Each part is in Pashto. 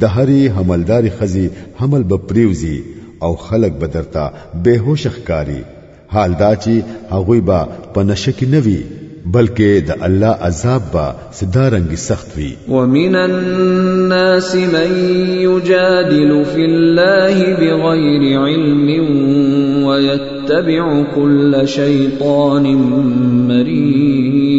د هرې حملدارې ښځې حمل به پریوزي او خلک به درته بېهوشه ښکاري حال دا چې هغوی به په نشه کې نه وي بلکې د الله عذاب به څه دا رنګي سخت وي. ومن الناس من يجادل في الله بغير علم ويتبع كل شيطان مريد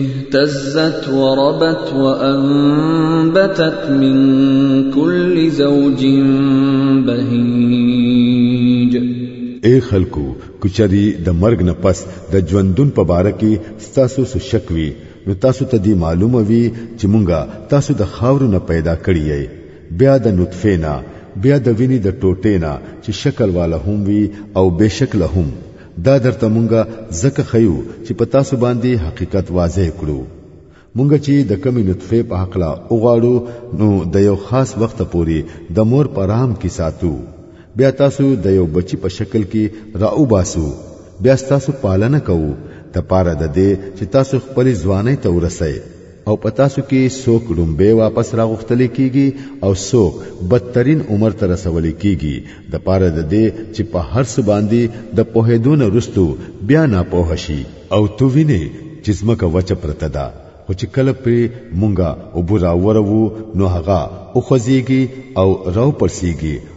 اهتزت وربت وانبتت من كل زوج بهيج اے خلکو کچری د مرګ نه پس د ژوندون په باره کې ستاسو څه شک وي نو تاسو ته دی معلومه وي چې مونږه تاسو د خاورو نه پیدا کړی یې بیا د نطفه نه بیا د ویني د ټوټې نه چې شکل والا هم وي او بې شکل هم دا درته مونږه زکه خیو چې په تاسو باندې حقیقت واضح کړو مونږه چې د کمی نطفه په حق لا اوغاړو نو د یو خاص وخت پوري د مور پرام کې ساتو بیا تاسو د یو بچی په شکل کې راو باسو بیا تاسو پالنه کوو د پاره د دې چې تاسو خپل ځواني ته ورسئ او پتاسو کې څوک لومبه واپس راغختل کیږي او څوک بدترین عمر ته رسول کیږي د پاره د دې چې په هر څه باندې د پوهېدون رستو بیا نه پوه شي او تو ویني چې زمکه وچ پرته ده خو چې کله پرې مونږه او برا ورو نو هغه او خزيږي او راو پرسيږي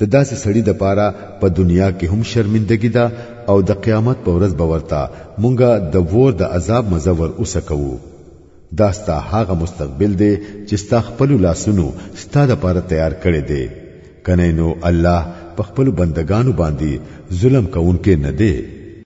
د داسې سړي د پاره په دنیا کې هم شرمندګي ده او د قیامت په ورځ به ورته مونږه د ور د عذاب مزه ور اوسه کوو دا ستا هغه مستقبل دی چې ستا خپل لاسونو ستا د پاره تیار کړي دی کنه نو الله په خپل بندگانو باندې ظلم کوونکې نه دی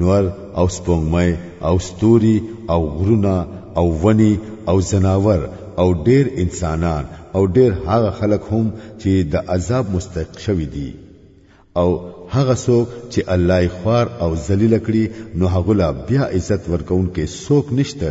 نور او سپوږمۍ او ستوري او غرونه او ونی او ځناور او ډیر انسانان او ډیر هغه خلک هم چې د عذاب مستحق شوي دي او هغه څوک چې الله یې خوار او ذلیل کړي نو هغه لا بیا عزت ورکوونکې څوک نشته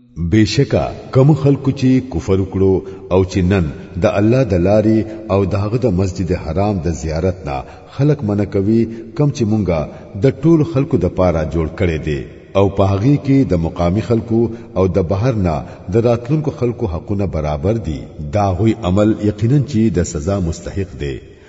بشکا کوم خلکو چې کفر وکړو او چې نن د الله د لارې او د هغه د مسجد حرام د زیارت نه خلک منع کوي کم چې مونږه د ټول خلکو د پاره جوړ کړي دي او په هغه کې د مقامی خلکو او د بهر نه د راتلونکو خلکو حقونه برابر دي دا غوي عمل یقینا چې د سزا مستحق دی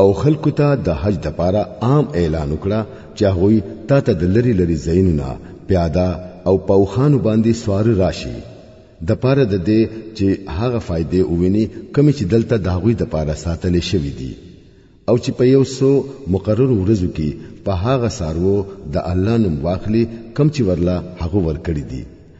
او خلکو ته د حج د پاره عام اعلان وکړه چې هغه تا ته د لری لری زینو نه پیاده او پوخانو باندې سوار راشي د پاره د دې چې هغه فائدې وویني کمی چې دلته د هغه د پاره ساتل شوې دي او چې په یو سو مقرر ورځو کې په هغه سارو د الله نوم واخلي کم چې ورلا هغه ورکړي دي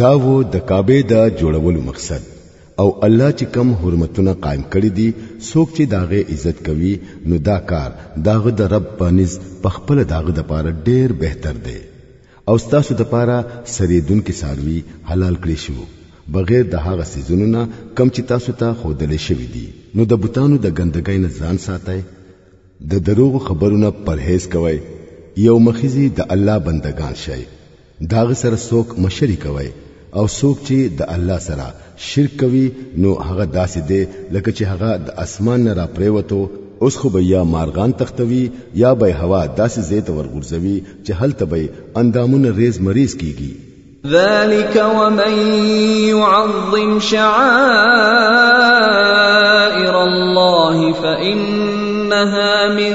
دا و د کعبه د جوړولو مقصد او الله چې کم حرمتونه قائم کړی دي څوک چې داغه عزت کوي نو دا کار داغه د رب پنځ په خپل داغه د پاره ډېر بهتر دی او ستاسو د پاره سریدون کې ساروي حلال کړی شو بغیر د هغه سيزونو نه کم چې تاسو ته تا خودلې شوې دي نو د بوتانو د ګندګۍ نه ځان ساتي د دروغ خبرونه پرهیز کوي یو مخیزي د الله بندگان شي داغه سره څوک مشري کوي او څوک چې د الله سره شرک کوي نو هغه داسې دی لکه چې هغه د اسمان نه راپریوتو اوس خو به یا مارغان تختوي یا به هوا داسې زیت ورغورځوي چې هلته به اندامونه ریز مریض کیږي ذلك ومن يعظم شعائر الله فإنها من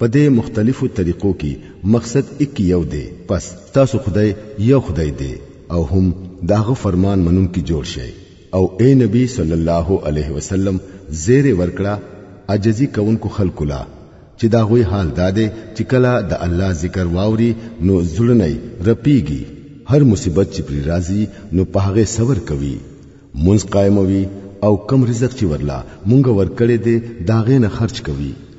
په دې مختلفو طریقو کې مقصد اک یو دی پس تاسو خدای یو خدای دی او هم د هغه فرمان منونکي جوړ شئ او اے نبی صلی الله علیه وسلم زیره ورکړه عجزي کوونکو خلکو لا چې دا غوي حال دا دی چې کله د الله ذکر واوري نو زړونه رپیږي هر مصیبت چې پری راځي نو په هغه صبر کوي منځ قائموي او کم رزق چې ورلا مونږ ورکړې دي داغې نه خرج کوي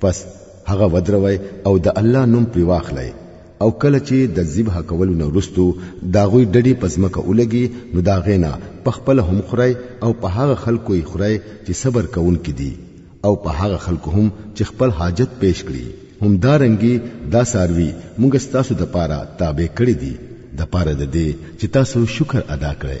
پس هغه ودروي او د الله نوم پرې واخلي او کله چې د ذبح کولو نه وروسته دا غوي ډډې په ځمکه ولګي نو دا غینا په خپل هم خوري او په هغه خلکو یې خوري چې صبر کوونکي دي او په هغه خلکو هم چې خپل حاجت پیش کړي هم دا رنګي دا ساروي موږ ستاسو د پاره تابع کړی دي د پاره د دې چې تاسو شکر ادا کړئ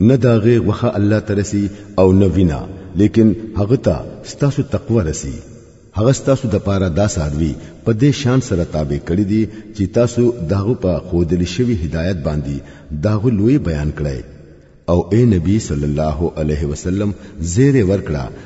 نه دا غي غوخه الله ترسي او نه وینا لیکن هغه ته ستاسو تقوا رسی هغه ستاسو د پاره دا ساروي په دې شان سره تابع کړی دي چې تاسو داغه په خودلی شوی هدایت باندې داغه لوی بیان کړی او اے نبی صلی الله علیه وسلم زیر ورکړه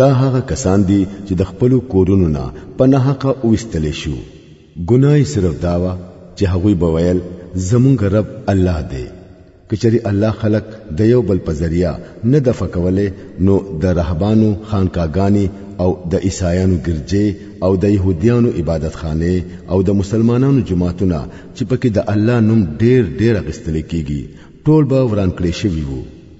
دا هغه کسان دي چې د خپل کورونو نه په ناحقه اوستل شو ګناي صرف داوا چې هغه به ویل زمونږ رب الله دی کچري الله خلق د یو بل په ذریعہ نه د فکوله نو د رهبانو خانکاګانی او د عیسایانو ګرځي او د يهوديانو عبادت خانه او د مسلمانانو جماعتونه چې پکې د الله نوم ډېر ډېر غستل کیږي ټول به وران کړی شوی وو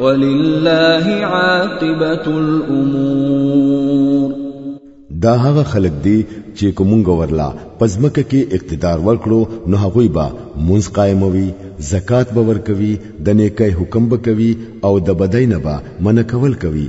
ولله عاقبت الامور دا هغه خلک دي چې کومګ ورلا پزمکه کې اقتدار ورکړو نو هغه به منځ قائموي زکات به ورکوي د نیکه حکم به کوي او د بدای نه به منکول کوي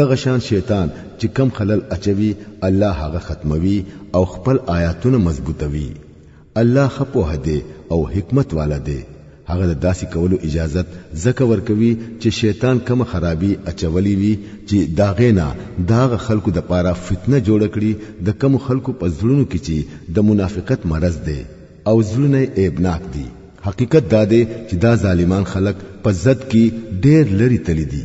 دغه شان شیطان چې کم خلل اچوي الله هغه ختموي او خپل آیاتونه مضبوطوي الله خپوه دی او حکمت والا دی هغه د داسې کولو اجازت زکه ورکوي چې شیطان کم خرابي اچولي وي چې داغه نه داغه خلکو د پاره فتنه جوړ کړي د کم خلکو په ځړونو کې چې د منافقت مرض دی او ځړونه ایبناک دي حقیقت دا دی چې دا ظالمان خلک په زد کې ډیر لري تللی دي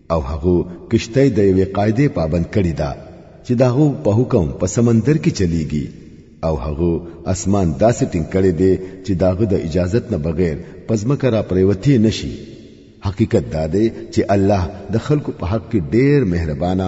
او هغه کشته د یوې قاعده پابند کړی دا چې داغه په حکم په سمندر کې چلیږي او هغه اسمان داسې ټینګ کړی دی چې داغه د اجازت نه بغیر پزمکه را پریوتی نشي حقیقت دا دی چې الله د خلکو په حق کې ډیر مهربانه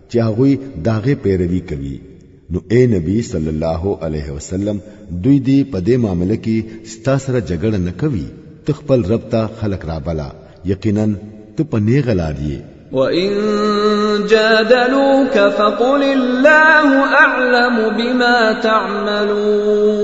چې هغوی داغه پیروي کوي نو اے نبی صلی الله علیه وسلم دوی دی په دې معاملې کې ستا سره جګړه نه کوي ته خپل رب ته خلق را بلا یقینا ته په نیغه لار یې وَإِن جَادَلُوكَ فَقُلِ اللَّهُ أَعْلَمُ بِمَا تَعْمَلُونَ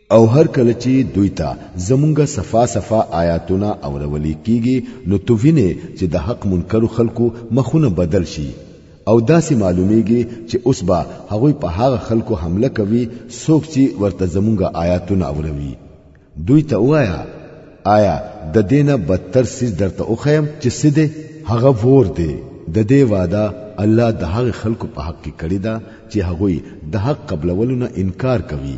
او هر کله چې دوی ته زمونږ صفا صفا آیاتونه اورولې کیږي نو تو وینې چې د حق منکرو خلکو مخونه بدل شي او داسې معلومیږي چې اوس به هغوی په هغه خلکو حمله کوي څوک چې ورته زمونږ آیاتونه اوروي دوی ته وایا آیا د دینه بدتر سیز درته وخیم چې سده هغه ور دی د دې وعده الله د هغه خلکو په حق کې کړی دا چې هغوی د حق قبلولو نه انکار کوي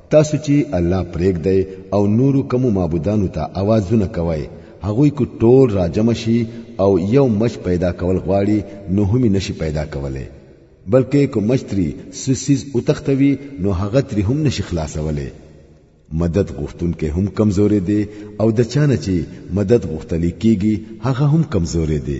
تاسو چې الله پرېږدئ او نورو کومو معبودانو ته اوازونه کوئ هغوی کو ټول راجم شي او یو مچ پیدا کول غواړي نو هم نشي پیدا کولی بلکې کو مچ تری سسیز وتختوي نو هغه تری هم نشي خلاصولی مدد غوښتونکې هم کمزورې دي او د چانه چې مدد غوښتلې کیږي هغه هم کمزورې دي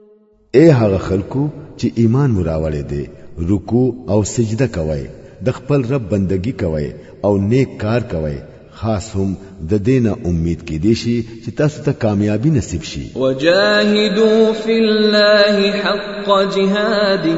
اے هغه خلکو چې ایمان مو راوړی دی رکوع او سجده کوئ د خپل رب بندگی کوئ او نیک کار کوئ خاص هم د دینه امید کې دی شي چې تاسو ته کامیابی نصیب شي وجاهدوا فی الله حق جهاده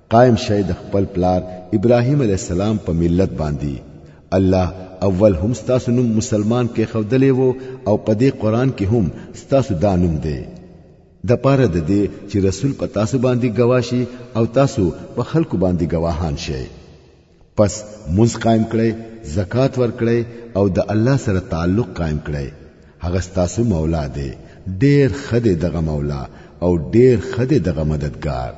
قائم شئ د خپل پلار ابراهيم عليه السلام په ملت باندې الله اول هم ستاسو نوم مسلمان کې خودلې وو او په دې قران کې هم ستاسو دا نوم دی د پاره د دې چې رسول په تاسو باندې گواشي او تاسو په خلکو باندې گواهان شئ پس منځ قائم کړئ زکات ورکړئ او د الله سره تعلق قائم کړئ هغه ستاسو مولا دی ډیر خدای دغه مولا او ډیر خدای دغه مددگار